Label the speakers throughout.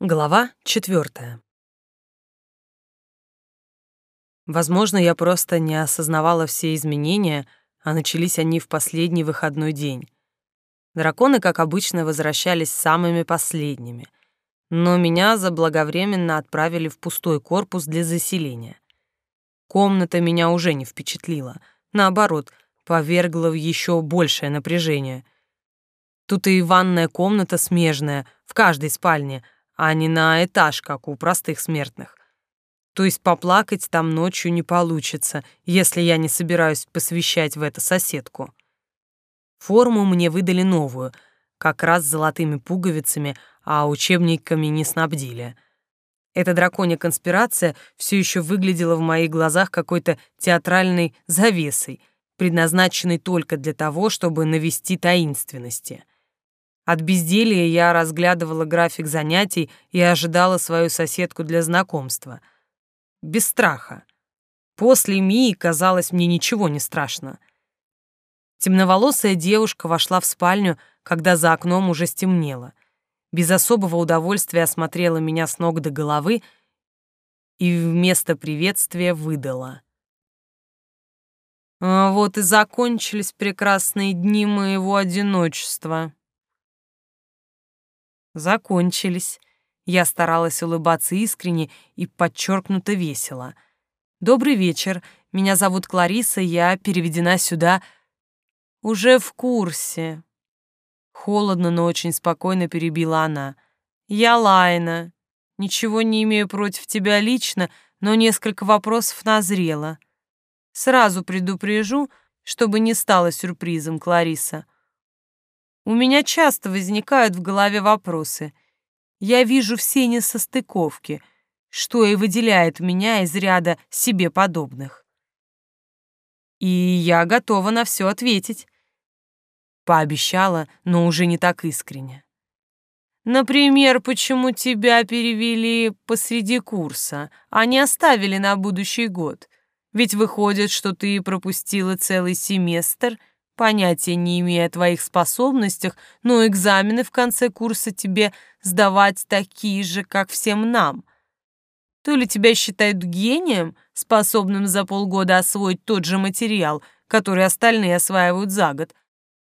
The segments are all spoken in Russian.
Speaker 1: Глава четвертая. Возможно, я просто не осознавала все изменения, а начались они в последний выходной день. Драконы, как обычно, возвращались самыми последними, но меня заблаговременно отправили в пустой корпус для заселения. Комната меня уже не впечатлила, наоборот, повергла в еще большее напряжение. Тут и ванная комната смежная, в каждой спальне — а не на этаж, как у простых смертных. То есть поплакать там ночью не получится, если я не собираюсь посвящать в это соседку. Форму мне выдали новую, как раз с золотыми пуговицами, а учебниками не снабдили. Эта драконья конспирация все еще выглядела в моих глазах какой-то театральной завесой, предназначенной только для того, чтобы навести таинственности. От безделья я разглядывала график занятий и ожидала свою соседку для знакомства. Без страха. После Мии, казалось, мне ничего не страшно. Темноволосая девушка вошла в спальню, когда за окном уже стемнело. Без особого удовольствия осмотрела меня с ног до головы и вместо приветствия выдала. «А вот и закончились прекрасные дни моего одиночества» закончились. Я старалась улыбаться искренне и подчеркнуто весело. «Добрый вечер. Меня зовут Клариса, я переведена сюда...» «Уже в курсе». Холодно, но очень спокойно перебила она. «Я Лайна. Ничего не имею против тебя лично, но несколько вопросов назрело. Сразу предупрежу, чтобы не стало сюрпризом, Клариса. У меня часто возникают в голове вопросы. Я вижу все несостыковки, что и выделяет меня из ряда себе подобных. И я готова на все ответить. Пообещала, но уже не так искренне. Например, почему тебя перевели посреди курса, а не оставили на будущий год? Ведь выходит, что ты пропустила целый семестр Понятия не имея о твоих способностях, но экзамены в конце курса тебе сдавать такие же, как всем нам. То ли тебя считают гением, способным за полгода освоить тот же материал, который остальные осваивают за год,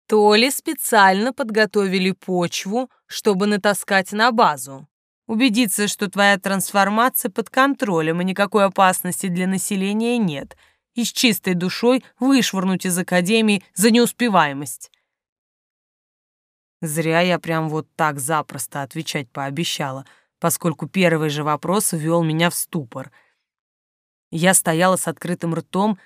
Speaker 1: то ли специально подготовили почву, чтобы натаскать на базу. Убедиться, что твоя трансформация под контролем и никакой опасности для населения нет — и с чистой душой вышвырнуть из академии за неуспеваемость. Зря я прям вот так запросто отвечать пообещала, поскольку первый же вопрос ввел меня в ступор. Я стояла с открытым ртом,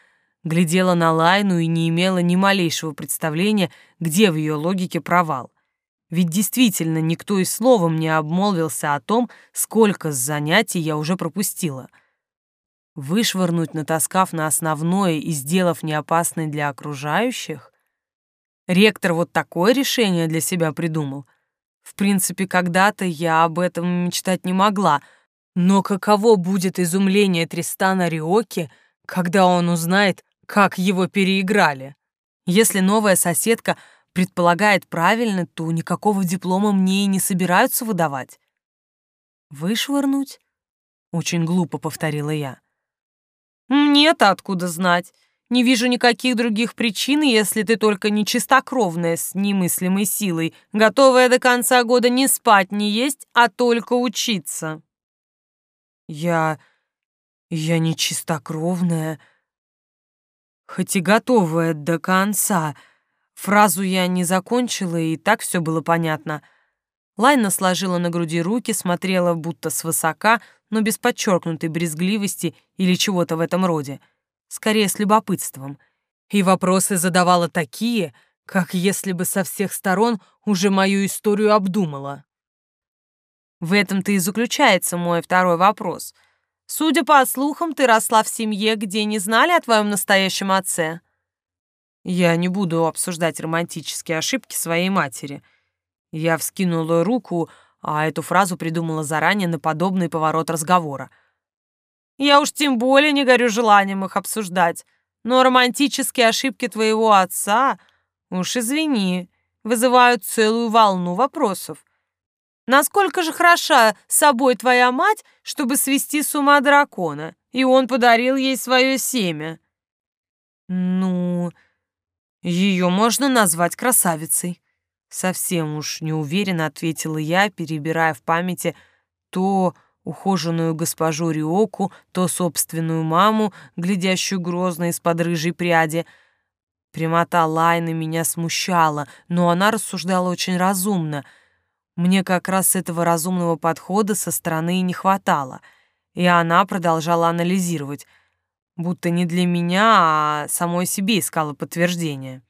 Speaker 1: глядела на Лайну и не имела ни малейшего представления, где в ее логике провал. Ведь действительно никто и словом не обмолвился о том, сколько занятий я уже пропустила — Вышвырнуть, натаскав на основное и сделав неопасной для окружающих? Ректор вот такое решение для себя придумал. В принципе, когда-то я об этом мечтать не могла, но каково будет изумление Тристана Риоки, когда он узнает, как его переиграли? Если новая соседка предполагает правильно, то никакого диплома мне и не собираются выдавать. «Вышвырнуть?» — очень глупо повторила я. Мне-то откуда знать? Не вижу никаких других причин, если ты только не чистокровная с немыслимой силой, готовая до конца года не спать, не есть, а только учиться. Я... я не чистокровная, хоть и готовая до конца. Фразу я не закончила, и так все было понятно. Лайна сложила на груди руки, смотрела будто свысока, но без подчеркнутой брезгливости или чего-то в этом роде, скорее с любопытством. И вопросы задавала такие, как если бы со всех сторон уже мою историю обдумала. В этом-то и заключается мой второй вопрос. Судя по слухам, ты росла в семье, где не знали о твоем настоящем отце. Я не буду обсуждать романтические ошибки своей матери. Я вскинула руку, а эту фразу придумала заранее на подобный поворот разговора. «Я уж тем более не горю желанием их обсуждать, но романтические ошибки твоего отца, уж извини, вызывают целую волну вопросов. Насколько же хороша собой твоя мать, чтобы свести с ума дракона, и он подарил ей свое семя?» «Ну, ее можно назвать красавицей», — совсем уж неуверенно ответила я, перебирая в памяти то ухоженную госпожу Риоку, то собственную маму, глядящую грозно из-под рыжей пряди. Прямота Лайны меня смущала, но она рассуждала очень разумно. Мне как раз этого разумного подхода со стороны не хватало. И она продолжала анализировать, будто не для меня, а самой себе искала подтверждение.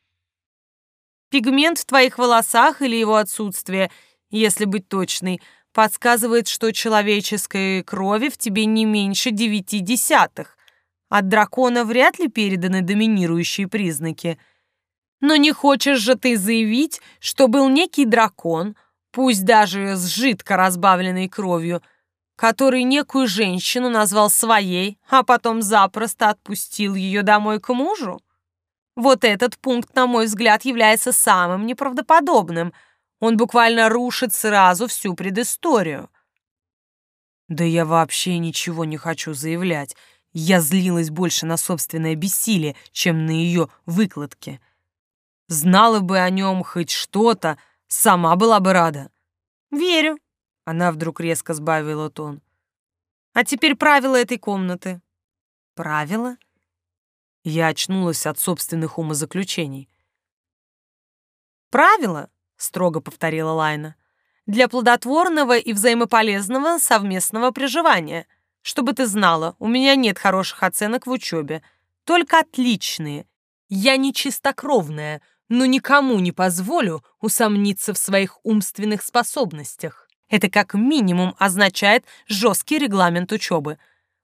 Speaker 1: «Пигмент в твоих волосах или его отсутствие, если быть точной — подсказывает, что человеческой крови в тебе не меньше девяти десятых. От дракона вряд ли переданы доминирующие признаки. Но не хочешь же ты заявить, что был некий дракон, пусть даже с жидко разбавленной кровью, который некую женщину назвал своей, а потом запросто отпустил ее домой к мужу? Вот этот пункт, на мой взгляд, является самым неправдоподобным — он буквально рушит сразу всю предысторию. Да я вообще ничего не хочу заявлять. Я злилась больше на собственное бессилие, чем на ее выкладки. Знала бы о нем хоть что-то, сама была бы рада. Верю. Она вдруг резко сбавила тон. А теперь правила этой комнаты. Правила? Я очнулась от собственных умозаключений. Правила строго повторила Лайна. Для плодотворного и взаимополезного совместного проживания. Чтобы ты знала, у меня нет хороших оценок в учебе, только отличные. Я не чистокровная, но никому не позволю усомниться в своих умственных способностях. Это как минимум означает жесткий регламент учебы.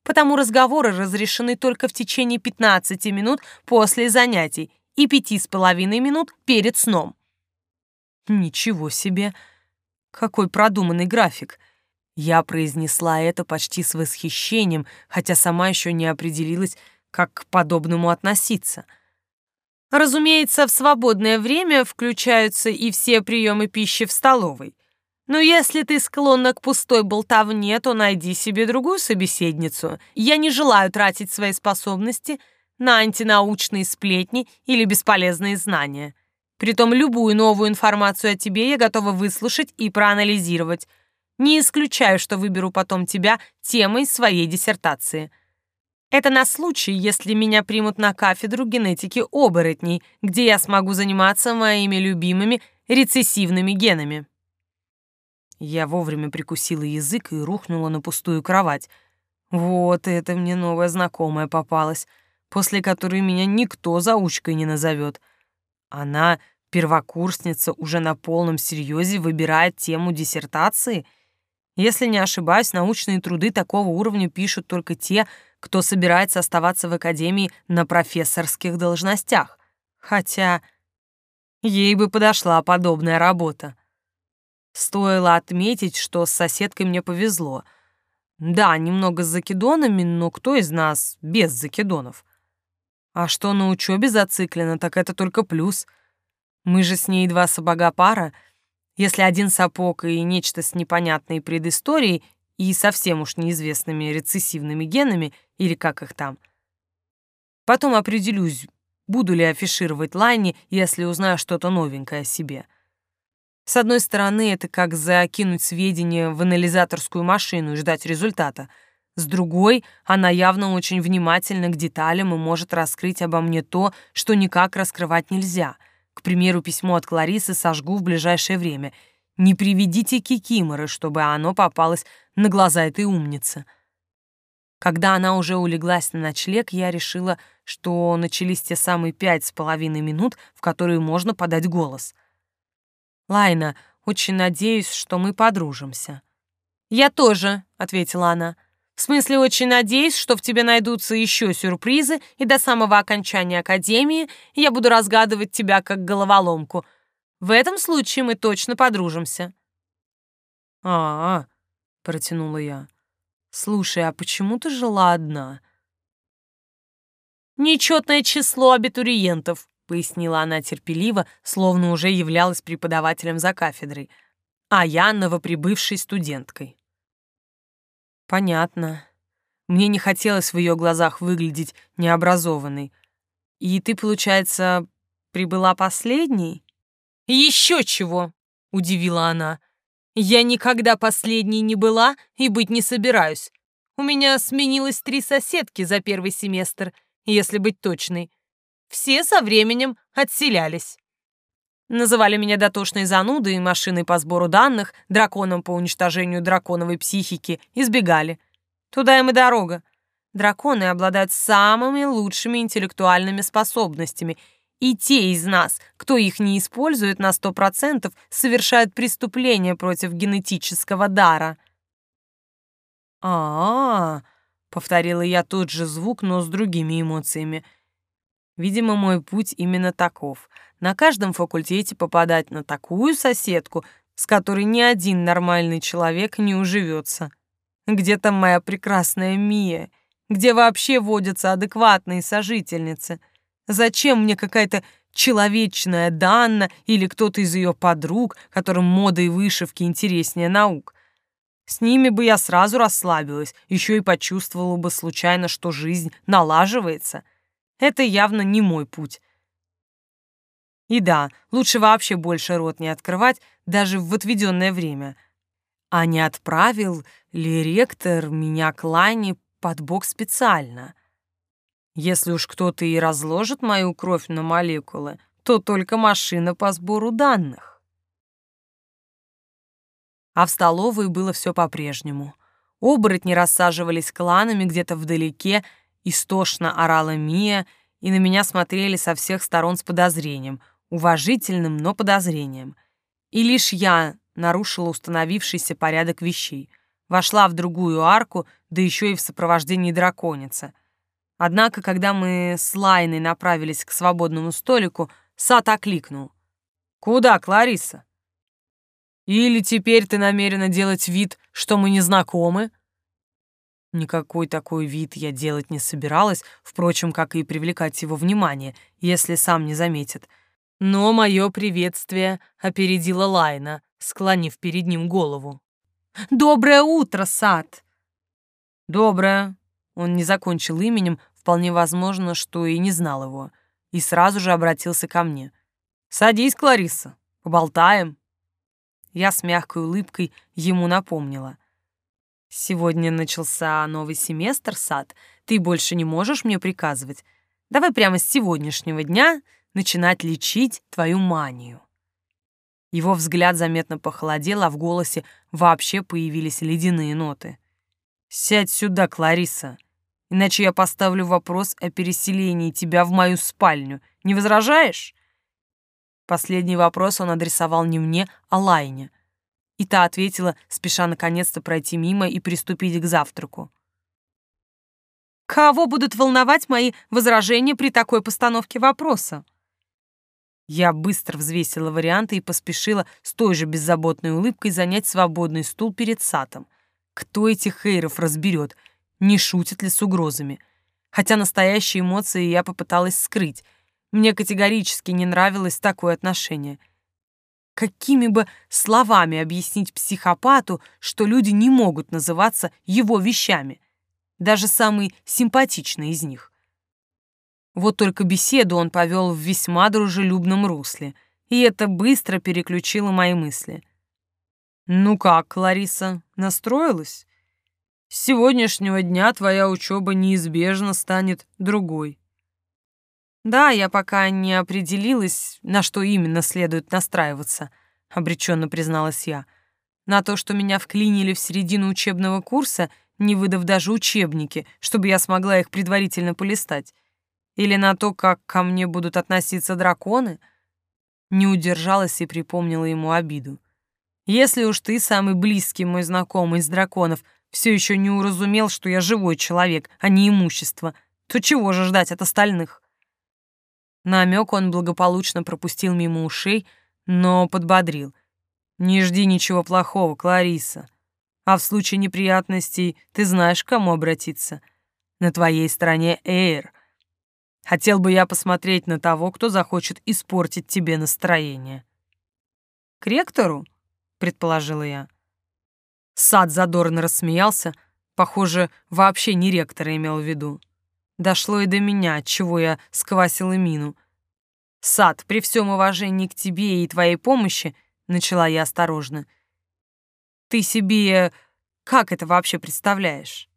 Speaker 1: Потому разговоры разрешены только в течение 15 минут после занятий и пяти с половиной минут перед сном. Ничего себе! Какой продуманный график! Я произнесла это почти с восхищением, хотя сама еще не определилась, как к подобному относиться. Разумеется, в свободное время включаются и все приемы пищи в столовой. Но если ты склонна к пустой болтовне, то найди себе другую собеседницу. Я не желаю тратить свои способности на антинаучные сплетни или бесполезные знания. Притом любую новую информацию о тебе я готова выслушать и проанализировать. Не исключаю, что выберу потом тебя темой своей диссертации. Это на случай, если меня примут на кафедру генетики оборотней, где я смогу заниматься моими любимыми рецессивными генами. Я вовремя прикусила язык и рухнула на пустую кровать. Вот это мне новая знакомая попалась, после которой меня никто заучкой не назовет — она, первокурсница, уже на полном серьезе выбирает тему диссертации? Если не ошибаюсь, научные труды такого уровня пишут только те, кто собирается оставаться в академии на профессорских должностях. Хотя ей бы подошла подобная работа. Стоило отметить, что с соседкой мне повезло. Да, немного с закидонами, но кто из нас без закидонов? А что на учебе зациклено, так это только плюс. Мы же с ней два сапога пара. Если один сапог и нечто с непонятной предысторией и совсем уж неизвестными рецессивными генами, или как их там. Потом определюсь, буду ли афишировать Лайне, если узнаю что-то новенькое о себе. С одной стороны, это как закинуть сведения в анализаторскую машину и ждать результата — с другой, она явно очень внимательна к деталям и может раскрыть обо мне то, что никак раскрывать нельзя. К примеру, письмо от Кларисы сожгу в ближайшее время. Не приведите кикиморы, чтобы оно попалось на глаза этой умницы. Когда она уже улеглась на ночлег, я решила, что начались те самые пять с половиной минут, в которые можно подать голос. «Лайна, очень надеюсь, что мы подружимся». «Я тоже», — ответила она. В смысле, очень надеюсь, что в тебе найдутся еще сюрпризы, и до самого окончания академии я буду разгадывать тебя как головоломку. В этом случае мы точно подружимся. А, -а, -а протянула я. Слушай, а почему ты жила одна? Нечетное число абитуриентов, пояснила она терпеливо, словно уже являлась преподавателем за кафедрой. а я новоприбывшей студенткой. Понятно. Мне не хотелось в ее глазах выглядеть необразованной. И ты, получается, прибыла последней? Еще чего, удивила она. Я никогда последней не была и быть не собираюсь. У меня сменилось три соседки за первый семестр, если быть точной. Все со временем отселялись. Называли меня дотошной занудой, машиной по сбору данных, драконом по уничтожению драконовой психики, избегали. Туда им и дорога. Драконы обладают самыми лучшими интеллектуальными способностями, и те из нас, кто их не использует на сто процентов, совершают преступления против генетического дара. а, -а, -а повторила я тот же звук, но с другими эмоциями. Видимо, мой путь именно таков. На каждом факультете попадать на такую соседку, с которой ни один нормальный человек не уживется. Где там моя прекрасная Мия? Где вообще водятся адекватные сожительницы? Зачем мне какая-то человечная Данна или кто-то из ее подруг, которым мода и вышивки интереснее наук? С ними бы я сразу расслабилась, еще и почувствовала бы случайно, что жизнь налаживается. Это явно не мой путь. И да, лучше вообще больше рот не открывать, даже в отведенное время — а не отправил ли ректор меня к Лане под бок специально? Если уж кто-то и разложит мою кровь на молекулы, то только машина по сбору данных. А в столовой было все по-прежнему. Оборотни рассаживались кланами где-то вдалеке, истошно орала Мия, и на меня смотрели со всех сторон с подозрением, уважительным, но подозрением. И лишь я нарушила установившийся порядок вещей. Вошла в другую арку, да еще и в сопровождении драконицы. Однако, когда мы с Лайной направились к свободному столику, Сат окликнул. «Куда, Клариса?» «Или теперь ты намерена делать вид, что мы не знакомы?» Никакой такой вид я делать не собиралась, впрочем, как и привлекать его внимание, если сам не заметит. Но мое приветствие опередила Лайна, склонив перед ним голову. «Доброе утро, сад!» «Доброе!» Он не закончил именем, вполне возможно, что и не знал его, и сразу же обратился ко мне. «Садись, Клариса, поболтаем». Я с мягкой улыбкой ему напомнила. «Сегодня начался новый семестр, сад. Ты больше не можешь мне приказывать. Давай прямо с сегодняшнего дня начинать лечить твою манию». Его взгляд заметно похолодел, а в голосе вообще появились ледяные ноты. «Сядь сюда, Клариса, иначе я поставлю вопрос о переселении тебя в мою спальню. Не возражаешь?» Последний вопрос он адресовал не мне, а Лайне. И та ответила, спеша наконец-то пройти мимо и приступить к завтраку. «Кого будут волновать мои возражения при такой постановке вопроса?» Я быстро взвесила варианты и поспешила с той же беззаботной улыбкой занять свободный стул перед Сатом. Кто этих хейров разберет? Не шутит ли с угрозами? Хотя настоящие эмоции я попыталась скрыть. Мне категорически не нравилось такое отношение. Какими бы словами объяснить психопату, что люди не могут называться его вещами? Даже самые симпатичные из них. Вот только беседу он повел в весьма дружелюбном русле, и это быстро переключило мои мысли. «Ну как, Лариса, настроилась? С сегодняшнего дня твоя учеба неизбежно станет другой». «Да, я пока не определилась, на что именно следует настраиваться», — обреченно призналась я. «На то, что меня вклинили в середину учебного курса, не выдав даже учебники, чтобы я смогла их предварительно полистать. Или на то, как ко мне будут относиться драконы? Не удержалась и припомнила ему обиду. Если уж ты, самый близкий мой знакомый из драконов, все еще не уразумел, что я живой человек, а не имущество, то чего же ждать от остальных? Намек он благополучно пропустил мимо ушей, но подбодрил. «Не жди ничего плохого, Клариса. А в случае неприятностей ты знаешь, к кому обратиться. На твоей стороне Эйр, Хотел бы я посмотреть на того, кто захочет испортить тебе настроение. К ректору? — предположила я. Сад задорно рассмеялся, похоже, вообще не ректора имел в виду. Дошло и до меня, чего я сквасила мину. «Сад, при всем уважении к тебе и твоей помощи», — начала я осторожно, — «ты себе как это вообще представляешь?»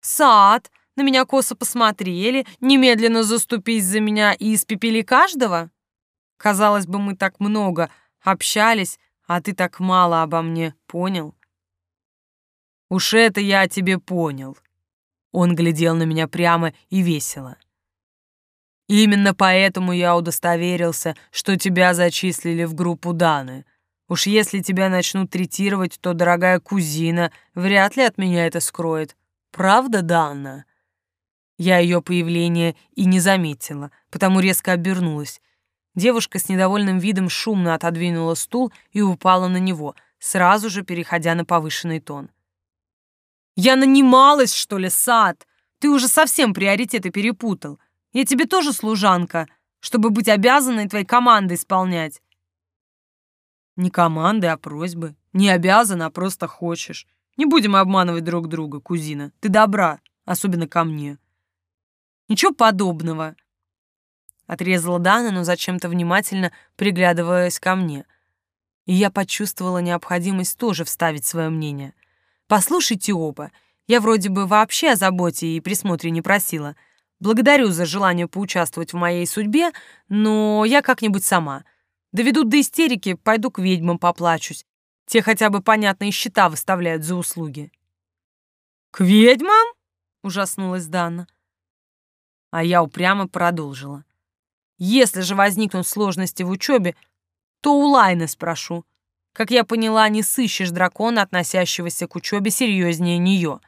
Speaker 1: «Сад, на меня косо посмотрели, немедленно заступись за меня и испепели каждого?» Казалось бы, мы так много общались, а ты так мало обо мне понял. Уж это я тебе понял. Он глядел на меня прямо и весело. Именно поэтому я удостоверился, что тебя зачислили в группу Даны. Уж если тебя начнут третировать, то дорогая кузина вряд ли от меня это скроет. Правда, Дана? Я ее появление и не заметила, потому резко обернулась. Девушка с недовольным видом шумно отодвинула стул и упала на него, сразу же переходя на повышенный тон. Я нанималась, что ли, сад? Ты уже совсем приоритеты перепутал. Я тебе тоже служанка, чтобы быть обязанной твоей команды исполнять. Не команды, а просьбы. Не обязана, а просто хочешь. Не будем обманывать друг друга, кузина. Ты добра, особенно ко мне. Ничего подобного. Отрезала Дана, но зачем-то внимательно приглядываясь ко мне. И я почувствовала необходимость тоже вставить свое мнение. Послушайте оба, я вроде бы вообще о заботе и присмотре не просила. Благодарю за желание поучаствовать в моей судьбе, но я как-нибудь сама. Доведут до истерики, пойду к ведьмам поплачусь. Те хотя бы понятные счета выставляют за услуги. «К ведьмам?» — ужаснулась Дана. А я упрямо продолжила. «Если же возникнут сложности в учебе, то у Лайны спрошу. Как я поняла, не сыщешь дракона, относящегося к учебе серьезнее нее.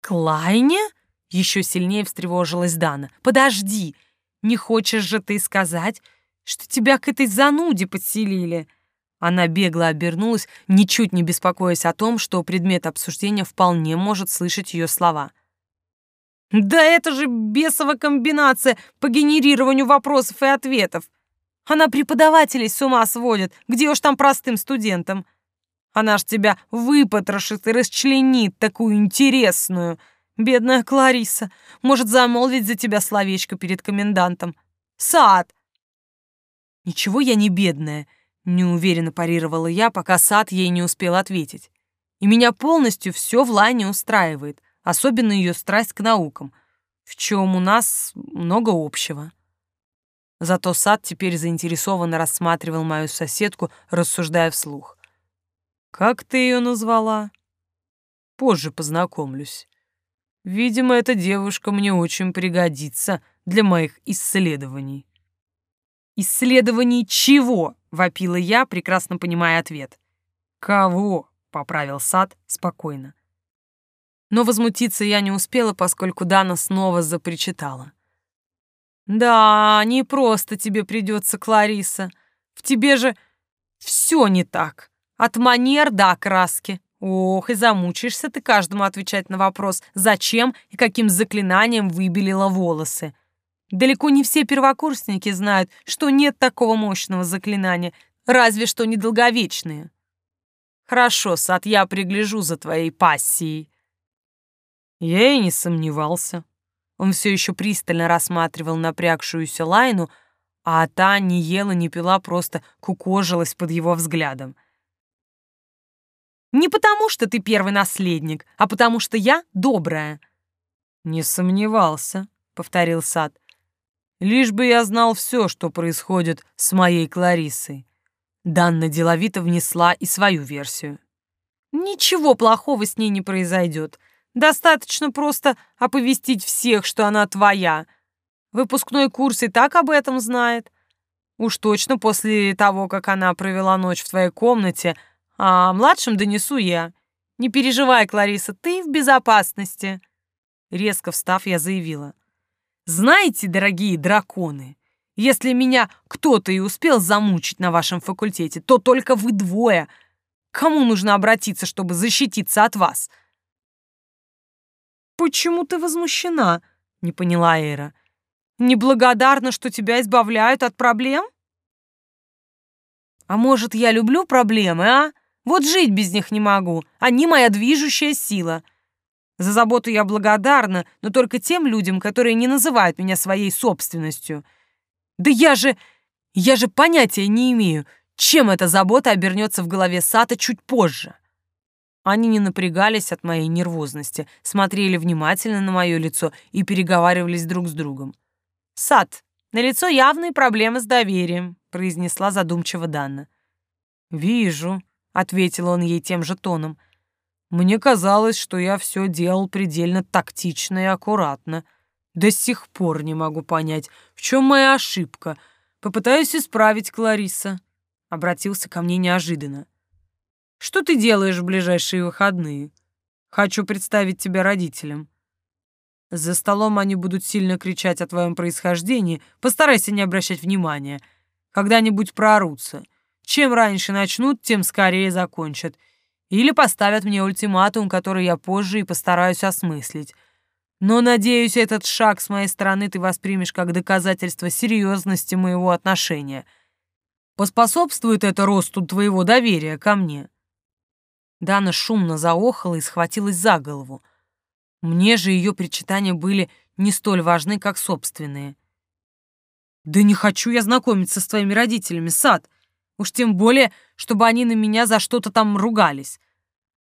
Speaker 1: «Клайне?» — еще сильнее встревожилась Дана. «Подожди, не хочешь же ты сказать, что тебя к этой зануде подселили?» Она бегло обернулась, ничуть не беспокоясь о том, что предмет обсуждения вполне может слышать ее слова. «Да это же бесова комбинация по генерированию вопросов и ответов!» Она преподавателей с ума сводит, где уж там простым студентам. Она ж тебя выпотрошит и расчленит, такую интересную. Бедная Клариса, может замолвить за тебя словечко перед комендантом. Сад!» «Ничего я не бедная», — неуверенно парировала я, пока Сад ей не успел ответить. «И меня полностью все в Лане устраивает, особенно ее страсть к наукам, в чем у нас много общего». Зато сад теперь заинтересованно рассматривал мою соседку, рассуждая вслух. «Как ты ее назвала?» «Позже познакомлюсь. Видимо, эта девушка мне очень пригодится для моих исследований». «Исследований чего?» — вопила я, прекрасно понимая ответ. «Кого?» — поправил сад спокойно. Но возмутиться я не успела, поскольку Дана снова запричитала. Да, не просто тебе придется, Клариса. В тебе же все не так. От манер до окраски. Ох, и замучаешься ты каждому отвечать на вопрос, зачем и каким заклинанием выбелила волосы. Далеко не все первокурсники знают, что нет такого мощного заклинания, разве что недолговечные. Хорошо, Сад, я пригляжу за твоей пассией. Я и не сомневался. Он все еще пристально рассматривал напрягшуюся Лайну, а та не ела, не пила, просто кукожилась под его взглядом. «Не потому, что ты первый наследник, а потому, что я добрая». «Не сомневался», — повторил Сад. «Лишь бы я знал все, что происходит с моей Клариссой». Данна деловито внесла и свою версию. «Ничего плохого с ней не произойдет. Достаточно просто оповестить всех, что она твоя. Выпускной курс и так об этом знает. Уж точно после того, как она провела ночь в твоей комнате, а младшим донесу я. Не переживай, Клариса, ты в безопасности. Резко встав, я заявила. Знаете, дорогие драконы, если меня кто-то и успел замучить на вашем факультете, то только вы двое. Кому нужно обратиться, чтобы защититься от вас?» «Почему ты возмущена?» — не поняла Эра. «Неблагодарна, что тебя избавляют от проблем?» А может, я люблю проблемы, а? Вот жить без них не могу. Они моя движущая сила. За заботу я благодарна, но только тем людям, которые не называют меня своей собственностью. Да я же... я же понятия не имею, чем эта забота обернется в голове Сата чуть позже. Они не напрягались от моей нервозности, смотрели внимательно на мое лицо и переговаривались друг с другом. «Сад, на лицо явные проблемы с доверием», — произнесла задумчиво Данна. «Вижу», — ответил он ей тем же тоном. «Мне казалось, что я все делал предельно тактично и аккуратно. До сих пор не могу понять, в чем моя ошибка. Попытаюсь исправить, Клариса», — обратился ко мне неожиданно. Что ты делаешь в ближайшие выходные? Хочу представить тебя родителям. За столом они будут сильно кричать о твоем происхождении, постарайся не обращать внимания. Когда-нибудь проорутся. Чем раньше начнут, тем скорее закончат. Или поставят мне ультиматум, который я позже и постараюсь осмыслить. Но, надеюсь, этот шаг с моей стороны ты воспримешь как доказательство серьезности моего отношения. Поспособствует это росту твоего доверия ко мне. Дана шумно заохала и схватилась за голову. Мне же ее причитания были не столь важны, как собственные. «Да не хочу я знакомиться с твоими родителями, Сад. Уж тем более, чтобы они на меня за что-то там ругались.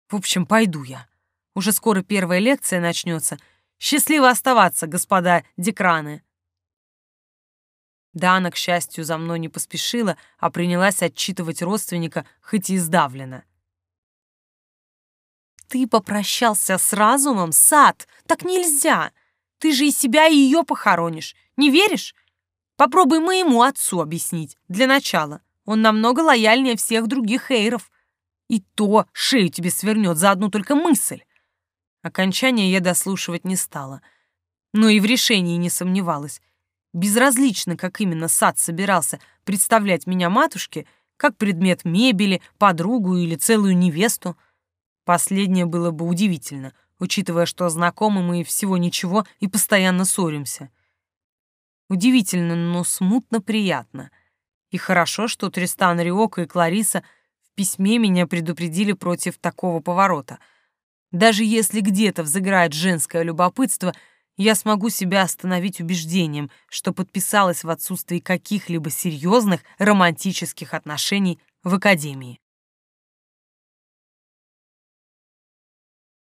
Speaker 1: В общем, пойду я. Уже скоро первая лекция начнется. Счастливо оставаться, господа декраны». Дана, к счастью, за мной не поспешила, а принялась отчитывать родственника, хоть и издавленно. Ты попрощался с разумом, сад? Так нельзя. Ты же и себя, и ее похоронишь. Не веришь? Попробуй моему отцу объяснить. Для начала. Он намного лояльнее всех других эйров. И то шею тебе свернет за одну только мысль. Окончание я дослушивать не стала. Но и в решении не сомневалась. Безразлично, как именно сад собирался представлять меня матушке, как предмет мебели, подругу или целую невесту — Последнее было бы удивительно, учитывая, что знакомы мы всего ничего и постоянно ссоримся. Удивительно, но смутно приятно. И хорошо, что Тристан Риока и Клариса в письме меня предупредили против такого поворота. Даже если где-то взыграет женское любопытство, я смогу себя остановить убеждением, что подписалась в отсутствии каких-либо серьезных романтических отношений в Академии.